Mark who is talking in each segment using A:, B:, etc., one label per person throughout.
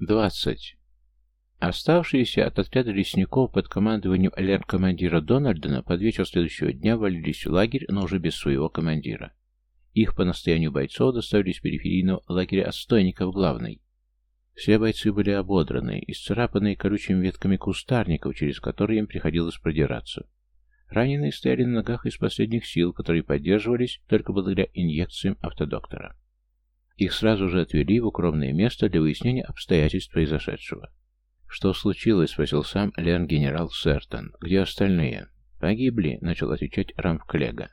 A: 20. Оставшиеся от отряда лесников под командованием лер-командира Дональдена под вечер следующего дня валились в лагерь, но уже без своего командира. Их по настоянию бойцов доставили с периферийного лагеря отстойников главной. Все бойцы были ободраны, исцарапанные колючими ветками кустарников, через которые им приходилось продираться. Раненые стояли на ногах из последних сил, которые поддерживались только благодаря инъекциям автодоктора. Их сразу же отвели в укромное место для выяснения обстоятельств произошедшего. «Что случилось?» — спросил сам Лерн-генерал Сертон. «Где остальные?» «Погибли», — начал отвечать Рамф Клега.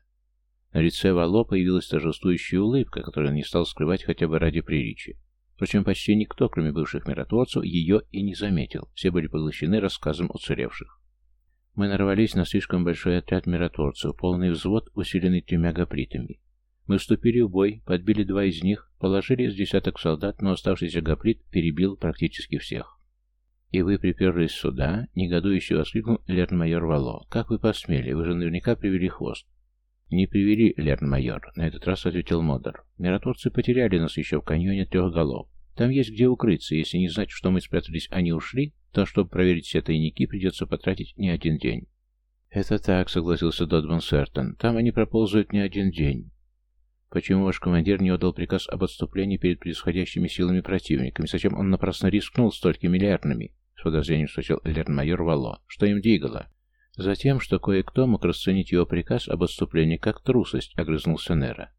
A: На лице Вало появилась торжествующая улыбка, которую он не стал скрывать хотя бы ради приличия. Впрочем, почти никто, кроме бывших миротворцев, ее и не заметил. Все были поглощены рассказом уцелевших. Мы нарвались на слишком большой отряд миротворцев, полный взвод, усиленный тремя гоплитами. Мы вступили в бой, подбили два из них, положили с десяток солдат, но оставшийся гоплит перебил практически всех. «И вы приперлись сюда?» — негодующе воскликнул лерн-майор Вало. «Как вы посмели? Вы же наверняка привели хвост». «Не привели, лерн-майор», — на этот раз ответил Модер. «Миротворцы потеряли нас еще в каньоне трех голов. Там есть где укрыться. Если не знать, что мы спрятались, они ушли, то, чтобы проверить все тайники, придется потратить не один день». «Это так», — согласился Додман Сертон. «Там они проползают не один день. Почему ваш командир не отдал приказ об отступлении перед происходящими силами противниками? Зачем он напрасно рискнул столькими миллиардными? С подозрением спросил лерн-майор Вало. Что им двигало? Затем, что кое-кто мог расценить его приказ об отступлении как трусость, огрызнулся Нера.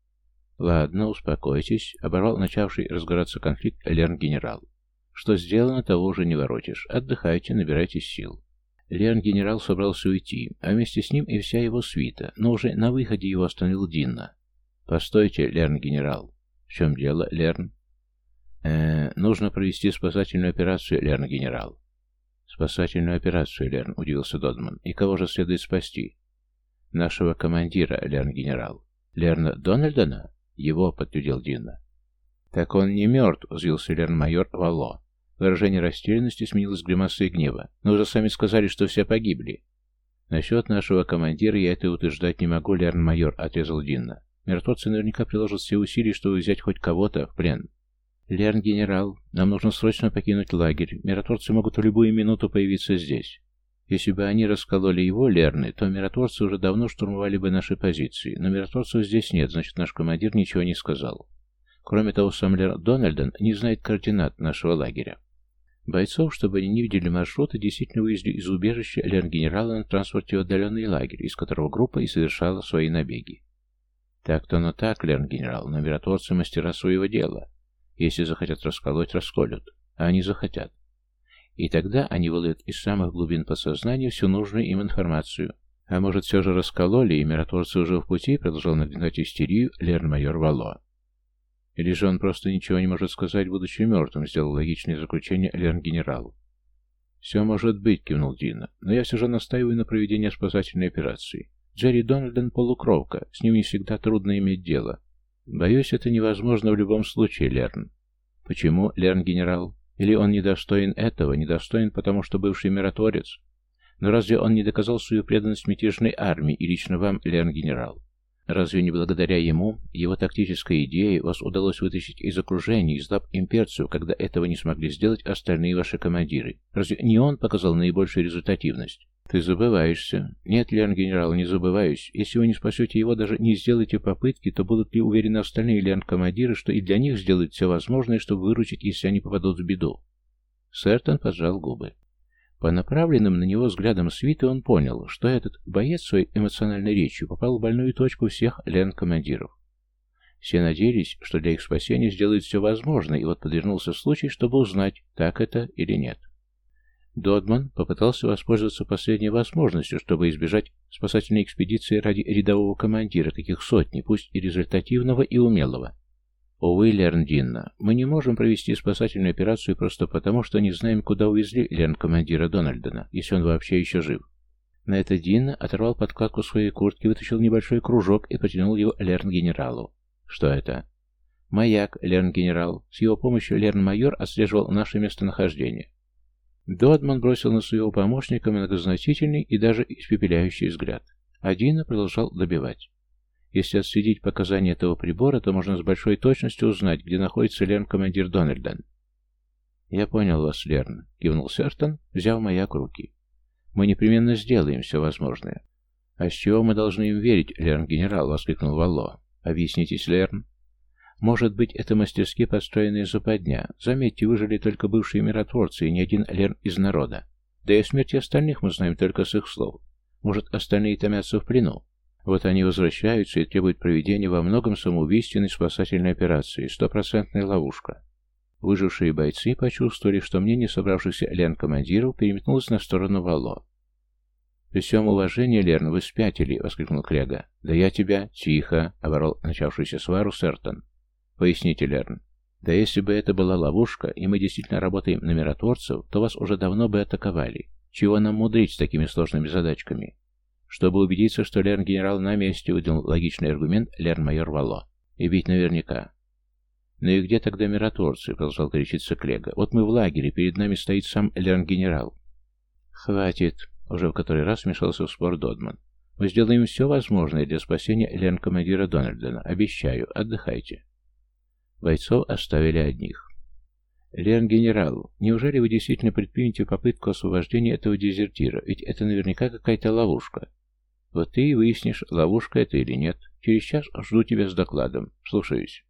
A: «Ладно, успокойтесь», — оборвал начавший разгораться конфликт Лерн-генерал. «Что сделано, того уже не воротишь. Отдыхайте, набирайтесь сил». Лерн-генерал собрался уйти, а вместе с ним и вся его свита, но уже на выходе его остановил Динна. «Постойте, Лерн-генерал». «В чем дело, Лерн?» э, нужно провести спасательную операцию, Лерн-генерал». «Спасательную операцию, Лерн», — удивился Додман. «И кого же следует спасти?» «Нашего командира, Лерн-генерал». «Лерна Дональдона?» «Его», — подтвердил Динна. «Так он не мертв», — взвился Лерн-майор Вало. Выражение растерянности сменилось гримасой гнева. «Но уже сами сказали, что все погибли». «Насчет нашего командира я это утверждать не могу, Лерн-майор», — отрезал Динна. Мертвцы наверняка приложат все усилия, чтобы взять хоть кого-то в плен. Лерн, генерал, нам нужно срочно покинуть лагерь. Миротворцы могут в любую минуту появиться здесь. Если бы они раскололи его, Лерны, то миротворцы уже давно штурмовали бы наши позиции. Но миротворцев здесь нет, значит, наш командир ничего не сказал. Кроме того, сам Лер Дональден не знает координат нашего лагеря. Бойцов, чтобы они не видели маршрута, действительно вывезли из убежища Лерн-генерала на транспорте в отдаленный лагерь, из которого группа и совершала свои набеги. Так-то оно так, Лерн-генерал, но миротворцы мастера своего дела. Если захотят расколоть, расколют. А они захотят. И тогда они выловят из самых глубин подсознания всю нужную им информацию. А может, все же раскололи, и миротворцы уже в пути, продолжал нагнетать истерию Лерн-майор Вало. Или же он просто ничего не может сказать, будучи мертвым, сделал логичное заключение Лерн-генерал. «Все может быть», — кивнул Дина, — «но я все же настаиваю на проведении спасательной операции. Джерри Дональден полукровка, с ним не всегда трудно иметь дело. Боюсь, это невозможно в любом случае, Лерн. Почему, Лерн, генерал? Или он недостоин этого, недостоин, потому что бывший миротворец? Но разве он не доказал свою преданность мятежной армии и лично вам, Лерн, генерал? Разве не благодаря ему, его тактической идее, вас удалось вытащить из окружения, из лап имперцию, когда этого не смогли сделать остальные ваши командиры? Разве не он показал наибольшую результативность? Ты забываешься. Нет, Лерн генерал, не забываюсь. Если вы не спасете его, даже не сделаете попытки, то будут ли уверены остальные Лерн-командиры, что и для них сделают все возможное, чтобы выручить, если они попадут в беду? Сертон поджал губы. По направленным на него взглядам свиты он понял, что этот боец своей эмоциональной речью попал в больную точку всех Лерн-командиров. Все надеялись, что для их спасения сделают все возможное, и вот подвернулся случай, чтобы узнать, так это или нет. Додман попытался воспользоваться последней возможностью, чтобы избежать спасательной экспедиции ради рядового командира, таких сотни, пусть и результативного, и умелого. Увы, Лерн мы не можем провести спасательную операцию просто потому, что не знаем, куда увезли Лерн-командира Дональдена, если он вообще еще жив. На это Динна оторвал подкладку своей куртки, вытащил небольшой кружок и протянул его Лерн-генералу. Что это? Маяк, Лерн-генерал. С его помощью Лерн-майор отслеживал наше местонахождение. Додман бросил на своего помощника многозначительный и даже испепеляющий взгляд. Адина продолжал добивать. Если отследить показания этого прибора, то можно с большой точностью узнать, где находится Лерн-командир Дональден. «Я понял вас, Лерн», — кивнул Сертон, взяв маяк в руки. «Мы непременно сделаем все возможное». «А с чего мы должны им верить, Лерн-генерал?» — воскликнул Валло. «Объяснитесь, Лерн». «Может быть, это мастерски построенная западня. Заметьте, выжили только бывшие миротворцы и ни один Лерн из народа. Да и о смерти остальных мы знаем только с их слов. Может, остальные томятся в плену? Вот они возвращаются и требуют проведения во многом самоубийственной спасательной операции, стопроцентная ловушка. Выжившие бойцы почувствовали, что мнение собравшихся Лен-командиров переметнулось на сторону Вало. «При всем уважении, Лерн, вы спятили!» — воскликнул Крега. «Да я тебя...» «Тихо!» — оборол начавшуюся свару Сертон. «Поясните, Лерн. Да если бы это была ловушка, и мы действительно работаем на миротворцев, то вас уже давно бы атаковали. Чего нам мудрить с такими сложными задачками?» Чтобы убедиться, что Лерн-генерал на месте, выдал логичный аргумент Лерн-майор Вало. И ведь наверняка. «Ну и где тогда миротворцы?» — продолжал кричиться Клега. «Вот мы в лагере, перед нами стоит сам Лерн-генерал». «Хватит!» — уже в который раз вмешался в спор Додман. «Мы сделаем все возможное для спасения Лерн-командира Дональдена. Обещаю, отдыхайте». Бойцов оставили одних. «Лерн-генерал, неужели вы действительно предпримете попытку освобождения этого дезертира? Ведь это наверняка какая-то ловушка». «Вот ты и выяснишь, ловушка это или нет. Через час жду тебя с докладом. Слушаюсь».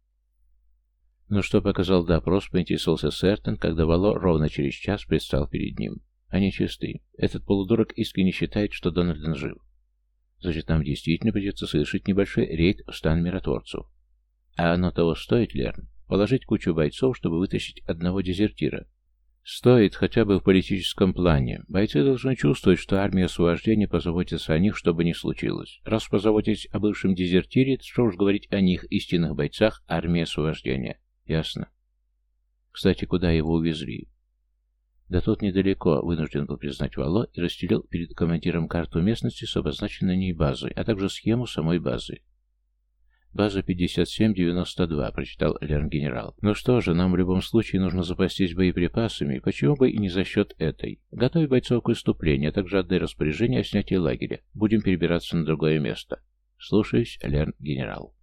A: Но что показал допрос, поинтересовался Сертон, когда Вало ровно через час предстал перед ним. Они чисты. Этот полудурок искренне считает, что Дональден жив. Значит, нам действительно придется совершить небольшой рейд в стан миротворцев. А оно того стоит, Лерн? Положить кучу бойцов, чтобы вытащить одного дезертира. Стоит хотя бы в политическом плане. Бойцы должны чувствовать, что армия освобождения позаботится о них, чтобы не случилось. Раз позаботитесь о бывшем дезертире, то что уж говорить о них, истинных бойцах армии освобождения. Ясно. Кстати, куда его увезли? Да тут недалеко, вынужден был признать Вало и расстелил перед командиром карту местности с обозначенной ней базой, а также схему самой базы. «База 5792», — прочитал Лерн-генерал. «Ну что же, нам в любом случае нужно запастись боеприпасами, почему бы и не за счет этой. Готовь бойцов к выступлению, а также отдай распоряжение о снятии лагеря. Будем перебираться на другое место». «Слушаюсь, Лерн-генерал».